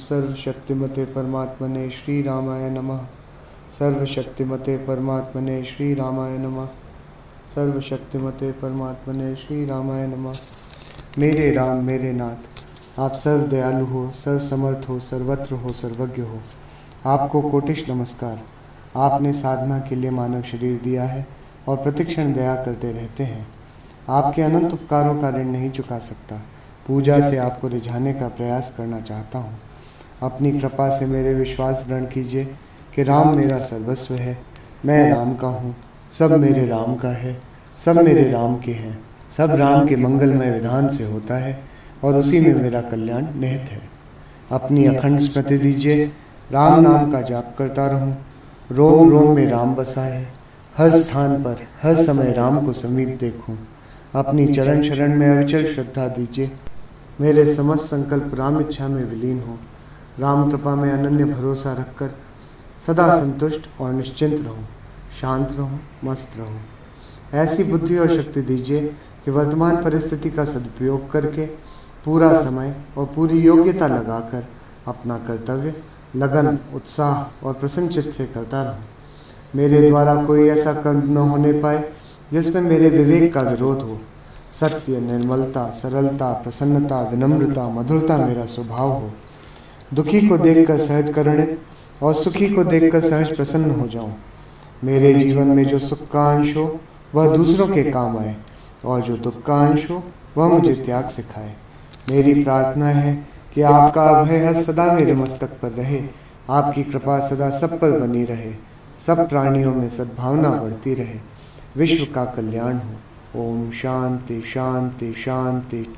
सर्वशक्तिमते परमात्मने श्री रामाय नमः। सर्वशक्तिमते परमात्मने श्री रामाय नमः। सर्वशक्तिमते परमात्मने श्री रामाय नमः। मेरे राम, मेरे नाथ, आप सर्व दयालु हो सर्व समर्थ हो, सर्वत्र हो, सर्वज्ञ हो। आपको कोटिश नमस्कार। आपने साधना के लिए मानव शरीर दिया है और प्रतिक्षण दया करते रहते हैं। आपके अनंत उपकारों का ऋण नहीं चुका सकता। पूजा से आपको रिझाने का प्रयास करना चाहता हूँ। अपनी कृपा से मेरे विश्वास दृढ़ कीजिए कि राम मेरा सर्वस्व है। मैं राम का हूँ। सब मेरे राम का है। सब मेरे राम के हैं। सब राम के मंगलमय विधान से होता है और उसी में मेरा कल्याण निहित है। अपनी अखंड स्मृति दीजिए। राम नाम का जाप करता रहूँ। रोम रोम में राम बसा है। हर स्थान पर हर समय राम को समीप देखूँ। अपनी चरण शरण में अविचल श्रद्धा दीजिए। मेरे समस्त संकल्प राम इच्छा में विलीन हो। राम कृपा में अनन्य भरोसा रखकर सदा संतुष्ट और निश्चिंत रहूँ, शांत रहूँ, मस्त रहूँ। ऐसी बुद्धि और शक्ति दीजिए कि वर्तमान परिस्थिति का सदुपयोग करके पूरा समय और पूरी योग्यता लगाकर अपना कर्तव्य, लगन, उत्साह और प्रसन्नचित से करता रहूँ। मेरे द्वारा कोई ऐसा कर्म न होने पाए जिसमें मेरे विवेक का विरोध हो। सत्य, निर्मलता, सरलता, प्रसन्नता, विनम्रता, मधुरता मेरा स्वभाव हो। दुखी को देखकर सहज करुणित और सुखी को देखकर सहज प्रसन्न हो जाऊँ। मेरे जीवन में जो सुख का अंश हो, वह दूसरों के काम आए, और जो दुख का अंश हो, वह मुझे त्याग सिखाए। मेरी प्रार्थना है कि आपका अभय हस्त सदा मेरे मस्तक पर रहे, आपकी कृपा सदा सब पर बनी रहे, सब प्राणियों में सद्भावना बढ़ती रहे। विश्व का कल्याण हो। ओम शांति शांति शांति।